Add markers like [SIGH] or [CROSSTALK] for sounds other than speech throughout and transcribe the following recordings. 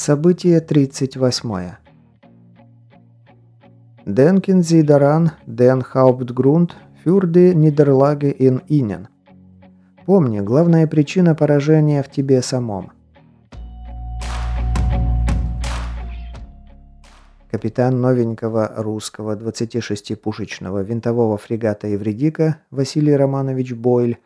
Событие 38. Денкин Зидаран, Ден Хауптгрунд, Фюрды Нидерлаге ин Инен. Помни, главная причина поражения в тебе самом. Капитан новенького русского 26-пушечного винтового фрегата «Евредика» Василий Романович Бойль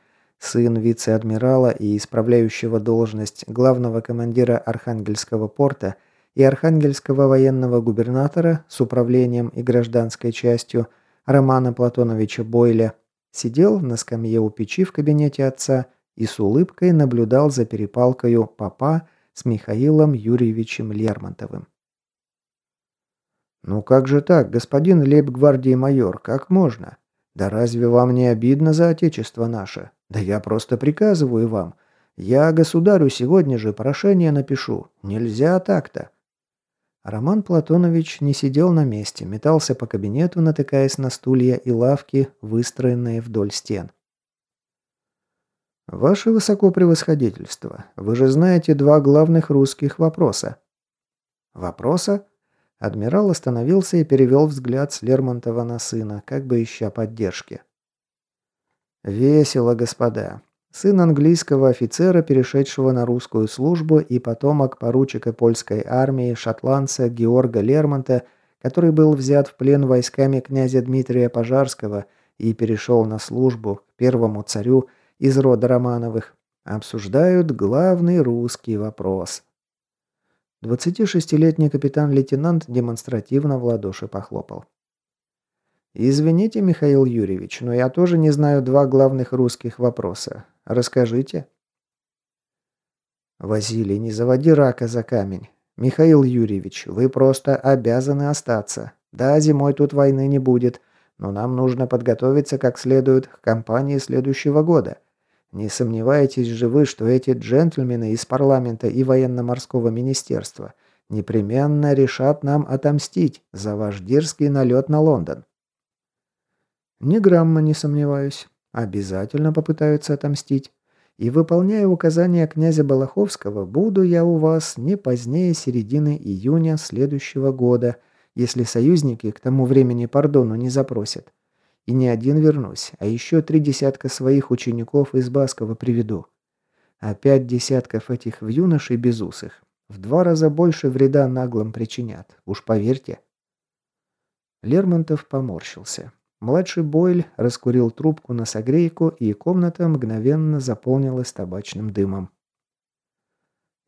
сын вице-адмирала и исправляющего должность главного командира Архангельского порта и Архангельского военного губернатора с управлением и гражданской частью Романа Платоновича Бойля, сидел на скамье у печи в кабинете отца и с улыбкой наблюдал за перепалкою папа с Михаилом Юрьевичем Лермонтовым. «Ну как же так, господин лейб-гвардии майор, как можно? Да разве вам не обидно за отечество наше? Да я просто приказываю вам. Я государю сегодня же прошение напишу. Нельзя так-то. Роман Платонович не сидел на месте, метался по кабинету, натыкаясь на стулья и лавки, выстроенные вдоль стен. «Ваше высокопревосходительство, вы же знаете два главных русских вопроса». «Вопроса?» Адмирал остановился и перевел взгляд с Лермонтова на сына, как бы ища поддержки. Весело, господа. Сын английского офицера, перешедшего на русскую службу, и потомок поручика польской армии, шотландца Георга Лермонта, который был взят в плен войсками князя Дмитрия Пожарского и перешел на службу к первому царю из рода Романовых, обсуждают главный русский вопрос. 26-летний капитан-лейтенант демонстративно в ладоши похлопал. «Извините, Михаил Юрьевич, но я тоже не знаю два главных русских вопроса. Расскажите». «Василий, не заводи рака за камень. Михаил Юрьевич, вы просто обязаны остаться. Да, зимой тут войны не будет, но нам нужно подготовиться как следует к кампании следующего года. Не сомневаетесь же вы, что эти джентльмены из парламента и военно-морского министерства непременно решат нам отомстить за ваш дерзкий налет на Лондон?» Ни грамма не сомневаюсь. Обязательно попытаются отомстить. И выполняя указания князя Балаховского, буду я у вас не позднее середины июня следующего года, если союзники к тому времени пардону не запросят. И не один вернусь, а еще три десятка своих учеников из Баскова приведу. А пять десятков этих в юношей безусых в два раза больше вреда наглым причинят, уж поверьте. Лермонтов поморщился. Младший Бойль раскурил трубку на согрейку, и комната мгновенно заполнилась табачным дымом.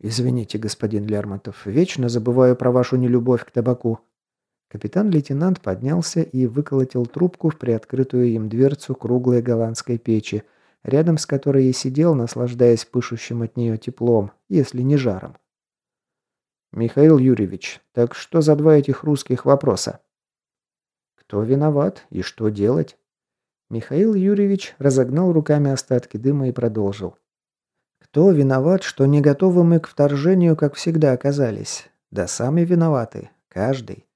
«Извините, господин Лермонтов, вечно забываю про вашу нелюбовь к табаку». Капитан-лейтенант поднялся и выколотил трубку в приоткрытую им дверцу круглой голландской печи, рядом с которой и сидел, наслаждаясь пышущим от нее теплом, если не жаром. «Михаил Юрьевич, так что за два этих русских вопроса?» Кто виноват и что делать? Михаил Юрьевич разогнал руками остатки дыма и продолжил. Кто виноват, что не готовы мы к вторжению, как всегда оказались? Да сами виноваты. Каждый.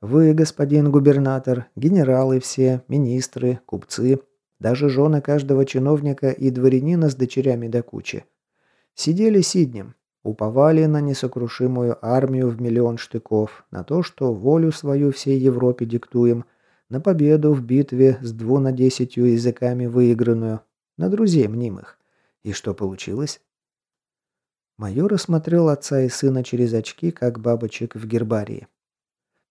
Вы, господин губернатор, генералы все, министры, купцы, даже жены каждого чиновника и дворянина с дочерями до кучи. Сидели сиднем, уповали на несокрушимую армию в миллион штыков, на то, что волю свою всей Европе диктуем – на победу в битве с дву десятью языками выигранную, на друзей мнимых. И что получилось? Майор осмотрел отца и сына через очки, как бабочек в гербарии.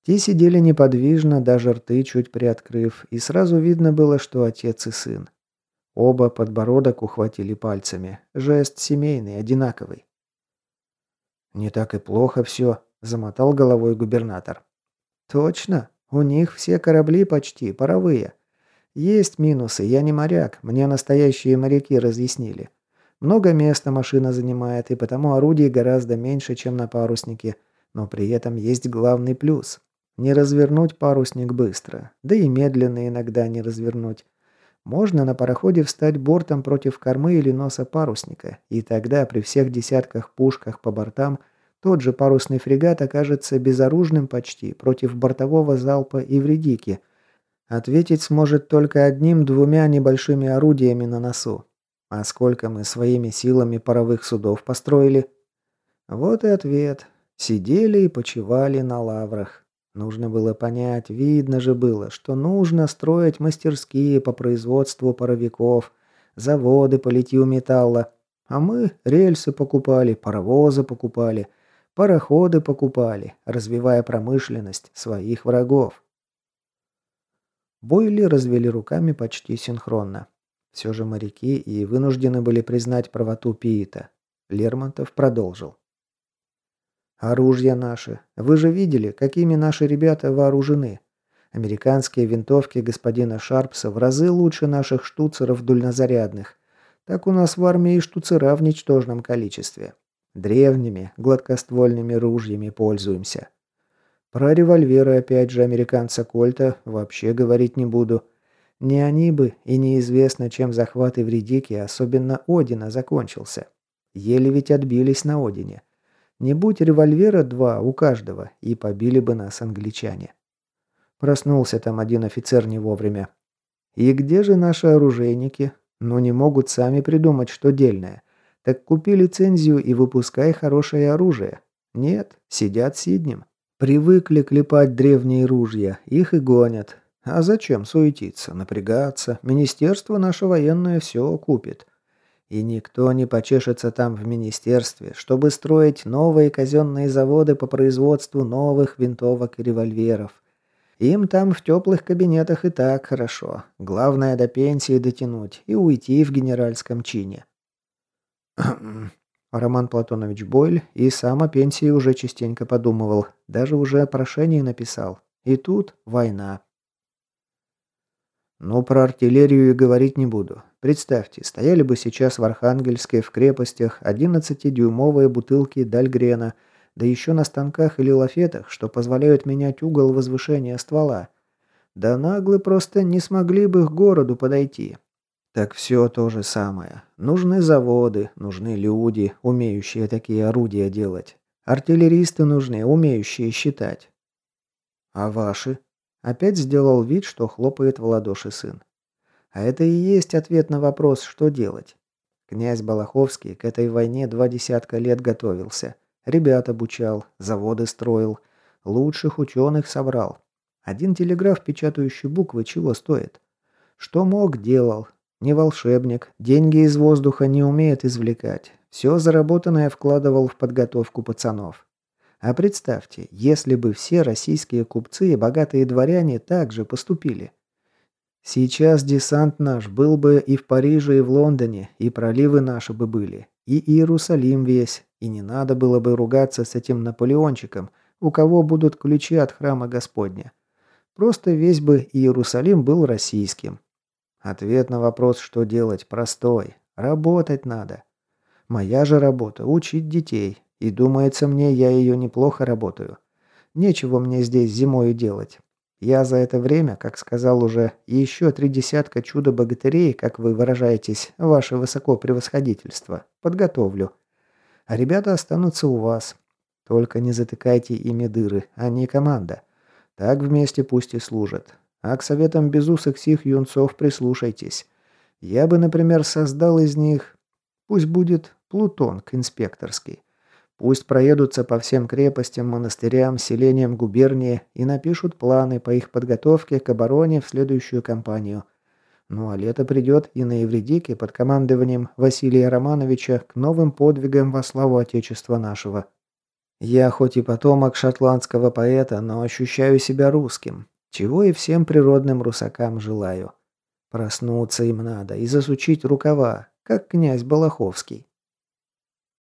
Те сидели неподвижно, даже рты чуть приоткрыв, и сразу видно было, что отец и сын. Оба подбородок ухватили пальцами. Жест семейный, одинаковый. «Не так и плохо все», — замотал головой губернатор. «Точно?» У них все корабли почти паровые. Есть минусы, я не моряк, мне настоящие моряки разъяснили. Много места машина занимает, и потому орудий гораздо меньше, чем на паруснике. Но при этом есть главный плюс. Не развернуть парусник быстро, да и медленно иногда не развернуть. Можно на пароходе встать бортом против кормы или носа парусника, и тогда при всех десятках пушках по бортам тот же парусный фрегат окажется безоружным почти против бортового залпа и вредики. Ответить сможет только одним-двумя небольшими орудиями на носу. А сколько мы своими силами паровых судов построили? Вот и ответ. Сидели и почивали на лаврах. Нужно было понять, видно же было, что нужно строить мастерские по производству паровиков, заводы по литью металла. А мы рельсы покупали, паровозы покупали, пароходы покупали, развивая промышленность своих врагов. Бойли развели руками почти синхронно. Все же моряки и вынуждены были признать правоту Пиита. Лермонтов продолжил. «Оружие наше. Вы же видели, какими наши ребята вооружены. Американские винтовки господина Шарпса в разы лучше наших штуцеров дульнозарядных. Так у нас в армии штуцера в ничтожном количестве. Древними, гладкоствольными ружьями пользуемся. Про револьверы, опять же, американца Кольта вообще говорить не буду. Не они бы, и неизвестно, чем захват Эвредики, особенно Одина, закончился. Еле ведь отбились на Одине. Не будь револьвера два у каждого, и побили бы нас англичане. Проснулся там один офицер не вовремя. И где же наши оружейники? Ну не могут сами придумать, что дельное. Так купи лицензию и выпускай хорошее оружие. Нет, сидят сиднем. Привыкли клепать древние ружья, их и гонят. А зачем суетиться, напрягаться? Министерство наше военное все купит. И никто не почешется там в министерстве, чтобы строить новые казенные заводы по производству новых винтовок и револьверов. Им там в теплых кабинетах и так хорошо. Главное до пенсии дотянуть и уйти в генеральском чине. [CLEARS THROAT] Роман Платонович Бойль и сам о пенсии уже частенько подумывал. Даже уже прошение написал. И тут война. Ну, про артиллерию и говорить не буду. Представьте, стояли бы сейчас в Архангельске в крепостях 11-дюймовые бутылки Дальгрена, да еще на станках или лафетах, что позволяют менять угол возвышения ствола. Да наглы просто не смогли бы к городу подойти. Так все то же самое. Нужны заводы, нужны люди, умеющие такие орудия делать. Артиллеристы нужны, умеющие считать. А ваши? Опять сделал вид, что хлопает в ладоши сын. А это и есть ответ на вопрос, что делать. Князь Балаховский к этой войне два десятка лет готовился. Ребят обучал, заводы строил, лучших ученых собрал. Один телеграф, печатающий буквы, чего стоит? Что мог, делал. Не волшебник, деньги из воздуха не умеет извлекать. Все заработанное вкладывал в подготовку пацанов. А представьте, если бы все российские купцы и богатые дворяне также поступили. Сейчас десант наш был бы и в Париже, и в Лондоне, и проливы наши бы были, и Иерусалим весь, и не надо было бы ругаться с этим Наполеончиком, у кого будут ключи от храма Господня. Просто весь бы Иерусалим был российским. Ответ на вопрос, что делать, простой. Работать надо. Моя же работа – учить детей, и думается мне, я ее неплохо работаю. Нечего мне здесь зимою делать. Я за это время, как сказал уже, еще три десятка чудо-богатырей, как вы выражаетесь, ваше высокопревосходительство, подготовлю. А ребята останутся у вас. Только не затыкайте ими дыры, они команда. Так вместе пусть и служат. А к советам безусых сих юнцов прислушайтесь. Я бы, например, создал из них... Пусть будет Плутонг инспекторский. Пусть проедутся по всем крепостям, монастырям, селениям губернии и напишут планы по их подготовке к обороне в следующую кампанию. Ну а лето придет и на Евредике под командованием Василия Романовича к новым подвигам во славу Отечества нашего. Я хоть и потомок шотландского поэта, но ощущаю себя русским, чего и всем природным русакам желаю. Проснуться им надо и засучить рукава, как князь Балаховский.